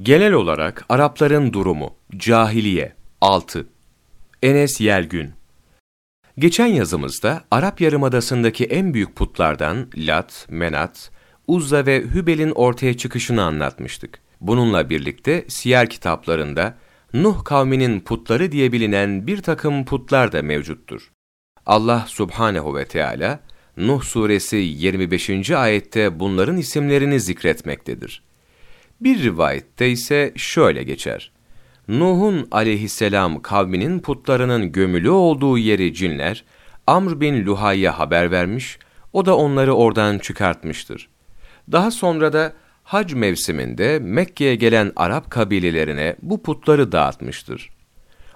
Genel olarak Arapların durumu, cahiliye, 6. Enes Yelgün Geçen yazımızda Arap Yarımadası'ndaki en büyük putlardan Lat, Menat, Uzza ve Hübel'in ortaya çıkışını anlatmıştık. Bununla birlikte siyer kitaplarında Nuh kavminin putları diye bilinen bir takım putlar da mevcuttur. Allah subhanehu ve Teala Nuh suresi 25. ayette bunların isimlerini zikretmektedir. Bir rivayette ise şöyle geçer. Nuh'un aleyhisselam kavminin putlarının gömülü olduğu yeri cinler, Amr bin Luhay'a haber vermiş, o da onları oradan çıkartmıştır. Daha sonra da hac mevsiminde Mekke'ye gelen Arap kabilelerine bu putları dağıtmıştır.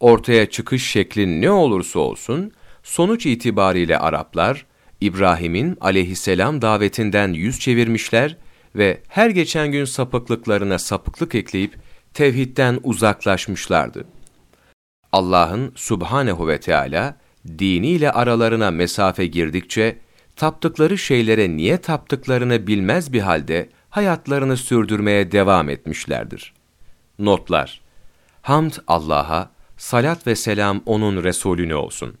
Ortaya çıkış şekli ne olursa olsun, sonuç itibariyle Araplar, İbrahim'in aleyhisselam davetinden yüz çevirmişler ve her geçen gün sapıklıklarına sapıklık ekleyip tevhidden uzaklaşmışlardı. Allah'ın subhanehu ve Teala diniyle aralarına mesafe girdikçe taptıkları şeylere niye taptıklarını bilmez bir halde hayatlarını sürdürmeye devam etmişlerdir. Notlar Hamd Allah'a, salat ve selam O'nun Resulüne olsun.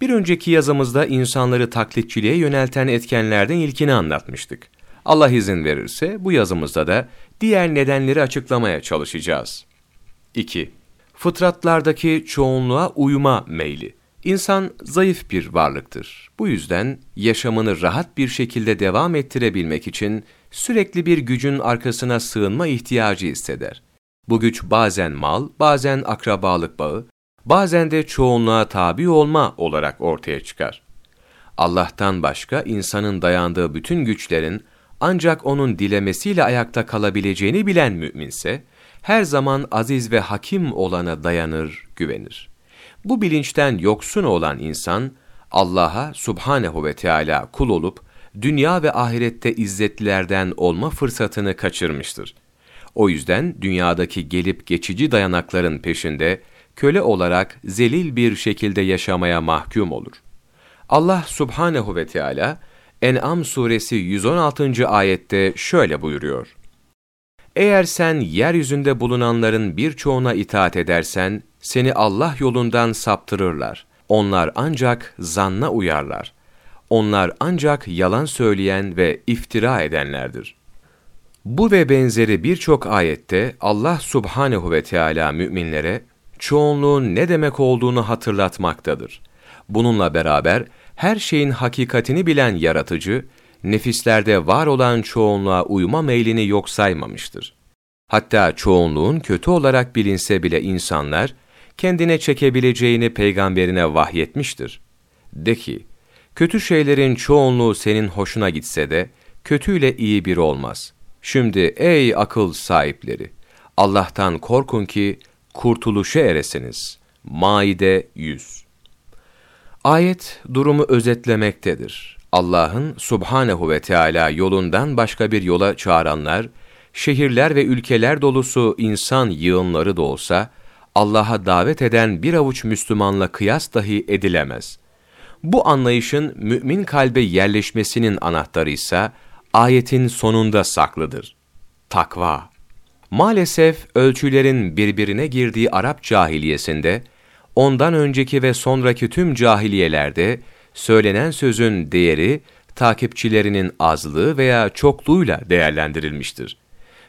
Bir önceki yazımızda insanları taklitçiliğe yönelten etkenlerden ilkini anlatmıştık. Allah izin verirse bu yazımızda da diğer nedenleri açıklamaya çalışacağız. 2. Fıtratlardaki çoğunluğa uyma meyli. İnsan zayıf bir varlıktır. Bu yüzden yaşamını rahat bir şekilde devam ettirebilmek için sürekli bir gücün arkasına sığınma ihtiyacı hisseder. Bu güç bazen mal, bazen akrabalık bağı, bazen de çoğunluğa tabi olma olarak ortaya çıkar. Allah'tan başka insanın dayandığı bütün güçlerin ancak onun dilemesiyle ayakta kalabileceğini bilen müminse, her zaman aziz ve hakim olana dayanır, güvenir. Bu bilinçten yoksun olan insan, Allah'a subhanehu ve Teala kul olup, dünya ve ahirette izzetlilerden olma fırsatını kaçırmıştır. O yüzden dünyadaki gelip geçici dayanakların peşinde, köle olarak zelil bir şekilde yaşamaya mahkum olur. Allah subhanehu ve Teala En'am suresi 116. ayette şöyle buyuruyor. Eğer sen yeryüzünde bulunanların birçoğuna itaat edersen, seni Allah yolundan saptırırlar. Onlar ancak zanna uyarlar. Onlar ancak yalan söyleyen ve iftira edenlerdir. Bu ve benzeri birçok ayette Allah subhanehu ve Teala müminlere çoğunluğun ne demek olduğunu hatırlatmaktadır. Bununla beraber her şeyin hakikatini bilen yaratıcı, nefislerde var olan çoğunluğa uyma meylini yok saymamıştır. Hatta çoğunluğun kötü olarak bilinse bile insanlar, kendine çekebileceğini peygamberine vahyetmiştir. De ki, kötü şeylerin çoğunluğu senin hoşuna gitse de, kötüyle iyi bir olmaz. Şimdi ey akıl sahipleri, Allah'tan korkun ki kurtuluşa eresiniz. Maide 100 Ayet durumu özetlemektedir. Allah'ın subhanehu ve Teala yolundan başka bir yola çağıranlar, şehirler ve ülkeler dolusu insan yığınları da olsa, Allah'a davet eden bir avuç Müslümanla kıyas dahi edilemez. Bu anlayışın mümin kalbe yerleşmesinin anahtarı ise ayetin sonunda saklıdır. Takva. Maalesef ölçülerin birbirine girdiği Arap cahiliyesinde, ondan önceki ve sonraki tüm cahiliyelerde söylenen sözün değeri takipçilerinin azlığı veya çokluğuyla değerlendirilmiştir.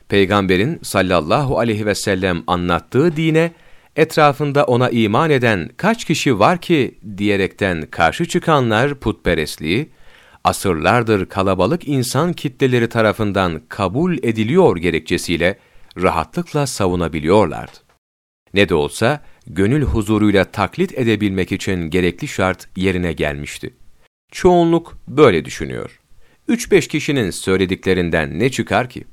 Peygamberin sallallahu aleyhi ve sellem anlattığı dine etrafında ona iman eden kaç kişi var ki diyerekten karşı çıkanlar putperestliği, asırlardır kalabalık insan kitleleri tarafından kabul ediliyor gerekçesiyle rahatlıkla savunabiliyorlardı. Ne de olsa gönül huzuruyla taklit edebilmek için gerekli şart yerine gelmişti. Çoğunluk böyle düşünüyor. 3-5 kişinin söylediklerinden ne çıkar ki?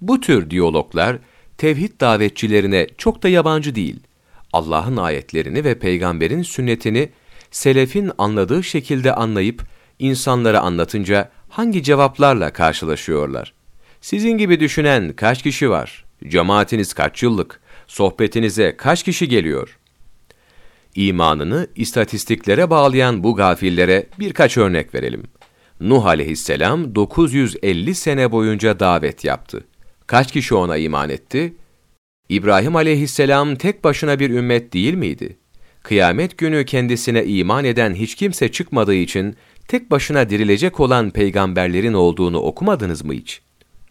Bu tür diyaloglar tevhid davetçilerine çok da yabancı değil. Allah'ın ayetlerini ve peygamberin sünnetini selefin anladığı şekilde anlayıp insanlara anlatınca hangi cevaplarla karşılaşıyorlar? Sizin gibi düşünen kaç kişi var? Cemaatiniz kaç yıllık? Sohbetinize kaç kişi geliyor? İmanını istatistiklere bağlayan bu gafillere birkaç örnek verelim. Nuh aleyhisselam 950 sene boyunca davet yaptı. Kaç kişi ona iman etti? İbrahim aleyhisselam tek başına bir ümmet değil miydi? Kıyamet günü kendisine iman eden hiç kimse çıkmadığı için tek başına dirilecek olan peygamberlerin olduğunu okumadınız mı hiç?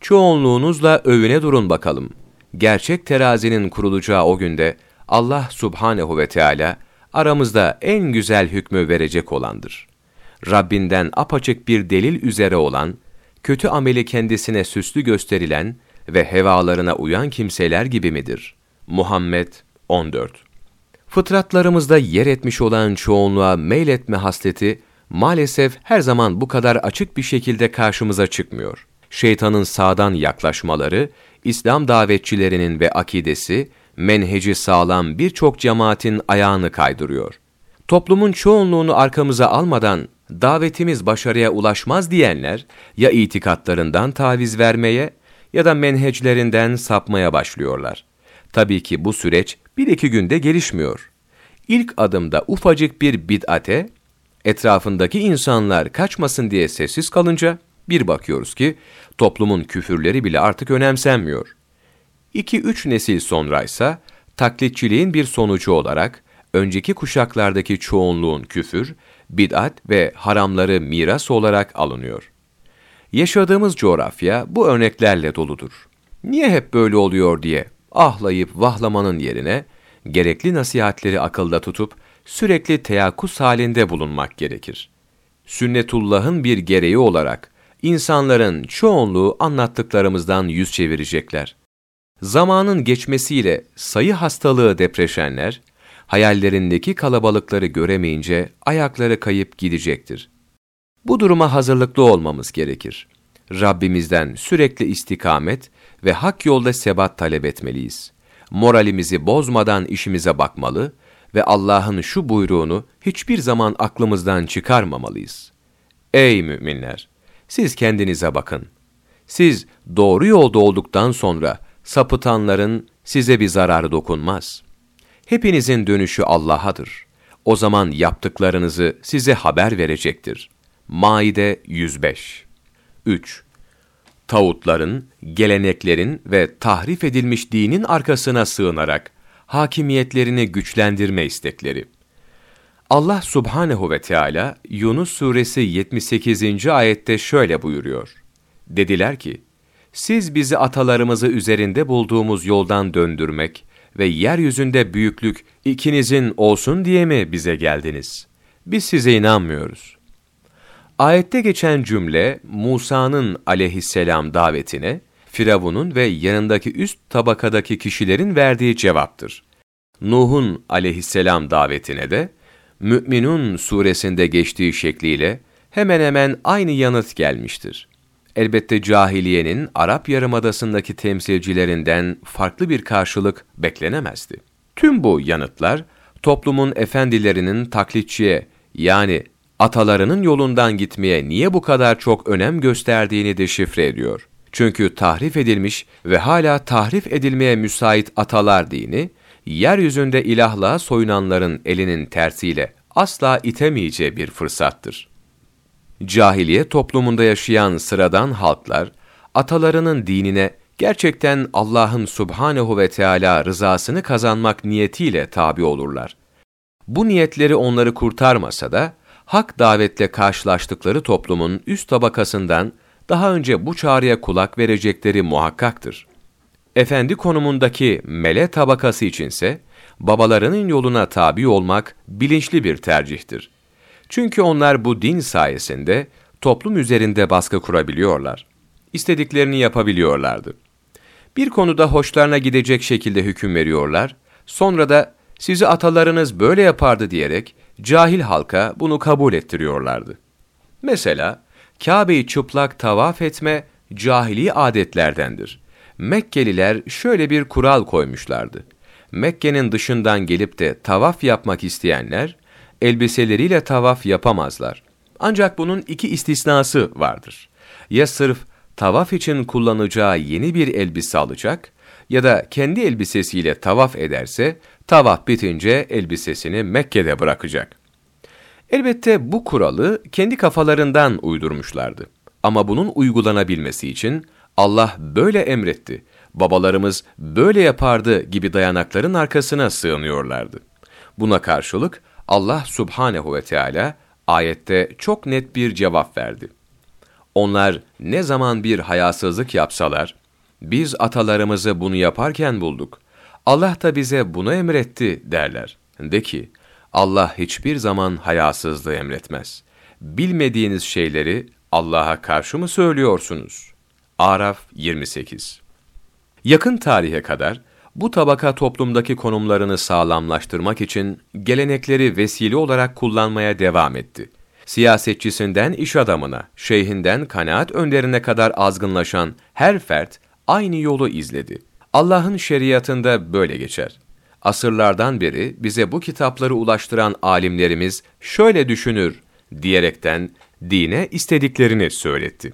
Çoğunluğunuzla övüne durun bakalım. Gerçek terazinin kurulacağı o günde Allah subhanehu ve Teala aramızda en güzel hükmü verecek olandır. Rabbinden apaçık bir delil üzere olan, kötü ameli kendisine süslü gösterilen ve hevalarına uyan kimseler gibi midir? Muhammed 14 Fıtratlarımızda yer etmiş olan çoğunluğa meyletme hasleti, maalesef her zaman bu kadar açık bir şekilde karşımıza çıkmıyor. Şeytanın sağdan yaklaşmaları, İslam davetçilerinin ve akidesi, menheci sağlam birçok cemaatin ayağını kaydırıyor. Toplumun çoğunluğunu arkamıza almadan davetimiz başarıya ulaşmaz diyenler ya itikatlarından taviz vermeye ya da menheclerinden sapmaya başlıyorlar. Tabii ki bu süreç bir iki günde gelişmiyor. İlk adımda ufacık bir bid'ate, etrafındaki insanlar kaçmasın diye sessiz kalınca, bir bakıyoruz ki toplumun küfürleri bile artık önemsenmiyor. 2-3 nesil sonraysa taklitçiliğin bir sonucu olarak önceki kuşaklardaki çoğunluğun küfür, bid'at ve haramları miras olarak alınıyor. Yaşadığımız coğrafya bu örneklerle doludur. Niye hep böyle oluyor diye ahlayıp vahlamanın yerine gerekli nasihatleri akılda tutup sürekli teyakkuz halinde bulunmak gerekir. Sünnetullah'ın bir gereği olarak insanların çoğunluğu anlattıklarımızdan yüz çevirecekler. Zamanın geçmesiyle sayı hastalığı depreşenler, hayallerindeki kalabalıkları göremeyince ayakları kayıp gidecektir. Bu duruma hazırlıklı olmamız gerekir. Rabbimizden sürekli istikamet ve hak yolda sebat talep etmeliyiz. Moralimizi bozmadan işimize bakmalı ve Allah'ın şu buyruğunu hiçbir zaman aklımızdan çıkarmamalıyız. Ey müminler! Siz kendinize bakın. Siz doğru yolda olduktan sonra sapıtanların size bir zararı dokunmaz. Hepinizin dönüşü Allah'adır. O zaman yaptıklarınızı size haber verecektir. Maide 105 3. Tağutların, geleneklerin ve tahrif edilmiş dinin arkasına sığınarak hakimiyetlerini güçlendirme istekleri. Allah subhanehu ve Teala Yunus suresi 78. ayette şöyle buyuruyor. Dediler ki, siz bizi atalarımızı üzerinde bulduğumuz yoldan döndürmek ve yeryüzünde büyüklük ikinizin olsun diye mi bize geldiniz? Biz size inanmıyoruz. Ayette geçen cümle Musa'nın aleyhisselam davetine, Firavun'un ve yanındaki üst tabakadaki kişilerin verdiği cevaptır. Nuh'un aleyhisselam davetine de, Mü'minun suresinde geçtiği şekliyle hemen hemen aynı yanıt gelmiştir. Elbette cahiliyenin Arap Yarımadası'ndaki temsilcilerinden farklı bir karşılık beklenemezdi. Tüm bu yanıtlar, toplumun efendilerinin taklitçiye yani atalarının yolundan gitmeye niye bu kadar çok önem gösterdiğini deşifre ediyor. Çünkü tahrif edilmiş ve hala tahrif edilmeye müsait atalar dini, yeryüzünde ilahlığa soyunanların elinin tersiyle asla itemeyeceği bir fırsattır. Cahiliye toplumunda yaşayan sıradan halklar, atalarının dinine gerçekten Allah'ın subhanehu ve Teala rızasını kazanmak niyetiyle tabi olurlar. Bu niyetleri onları kurtarmasa da, hak davetle karşılaştıkları toplumun üst tabakasından daha önce bu çağrıya kulak verecekleri muhakkaktır. Efendi konumundaki mele tabakası içinse, babalarının yoluna tabi olmak bilinçli bir tercihtir. Çünkü onlar bu din sayesinde toplum üzerinde baskı kurabiliyorlar. İstediklerini yapabiliyorlardı. Bir konuda hoşlarına gidecek şekilde hüküm veriyorlar, sonra da sizi atalarınız böyle yapardı diyerek cahil halka bunu kabul ettiriyorlardı. Mesela, Kabe'yi çıplak tavaf etme cahili adetlerdendir. Mekkeliler şöyle bir kural koymuşlardı. Mekke'nin dışından gelip de tavaf yapmak isteyenler, elbiseleriyle tavaf yapamazlar. Ancak bunun iki istisnası vardır. Ya sırf tavaf için kullanacağı yeni bir elbise alacak ya da kendi elbisesiyle tavaf ederse tavaf bitince elbisesini Mekke'de bırakacak. Elbette bu kuralı kendi kafalarından uydurmuşlardı. Ama bunun uygulanabilmesi için Allah böyle emretti. Babalarımız böyle yapardı gibi dayanakların arkasına sığınıyorlardı. Buna karşılık Allah subhanehu ve Teala ayette çok net bir cevap verdi. Onlar ne zaman bir hayasızlık yapsalar, biz atalarımızı bunu yaparken bulduk. Allah da bize bunu emretti derler. De ki, Allah hiçbir zaman hayasızlığı emretmez. Bilmediğiniz şeyleri Allah'a karşı mı söylüyorsunuz? Araf 28 Yakın tarihe kadar bu tabaka toplumdaki konumlarını sağlamlaştırmak için gelenekleri vesile olarak kullanmaya devam etti. Siyasetçisinden iş adamına, şeyhinden kanaat önderine kadar azgınlaşan her fert aynı yolu izledi. Allah'ın şeriatında böyle geçer. Asırlardan beri bize bu kitapları ulaştıran alimlerimiz şöyle düşünür diyerekten dine istediklerini söyletti.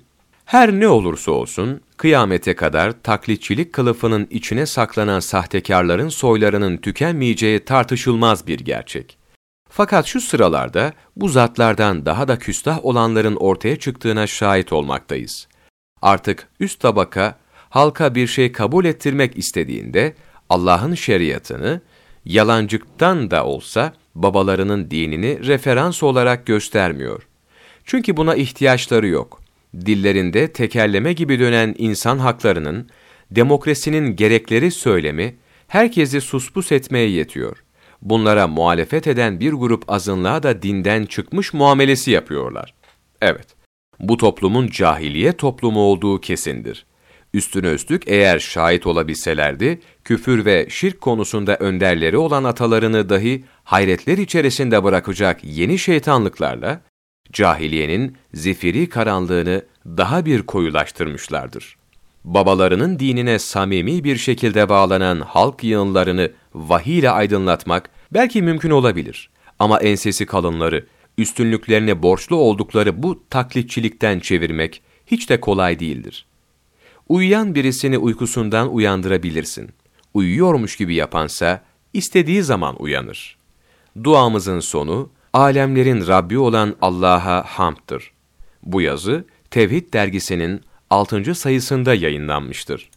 Her ne olursa olsun, kıyamete kadar taklitçilik kılıfının içine saklanan sahtekarların soylarının tükenmeyeceği tartışılmaz bir gerçek. Fakat şu sıralarda bu zatlardan daha da küstah olanların ortaya çıktığına şahit olmaktayız. Artık üst tabaka halka bir şey kabul ettirmek istediğinde Allah'ın şeriatını yalancıktan da olsa babalarının dinini referans olarak göstermiyor. Çünkü buna ihtiyaçları yok. Dillerinde tekerleme gibi dönen insan haklarının, demokrasinin gerekleri söylemi, herkesi suspus etmeye yetiyor. Bunlara muhalefet eden bir grup azınlığa da dinden çıkmış muamelesi yapıyorlar. Evet, bu toplumun cahiliye toplumu olduğu kesindir. Üstüne üstlük eğer şahit olabilselerdi, küfür ve şirk konusunda önderleri olan atalarını dahi hayretler içerisinde bırakacak yeni şeytanlıklarla, cahiliyenin zifiri karanlığını daha bir koyulaştırmışlardır. Babalarının dinine samimi bir şekilde bağlanan halk yığınlarını vahiy ile aydınlatmak belki mümkün olabilir. Ama ensesi kalınları, üstünlüklerine borçlu oldukları bu taklitçilikten çevirmek hiç de kolay değildir. Uyuyan birisini uykusundan uyandırabilirsin. Uyuyormuş gibi yapansa istediği zaman uyanır. Duamızın sonu alemlerin Rabbi olan Allah'a hamdtır. Bu yazı Tevhid dergisinin 6. sayısında yayınlanmıştır.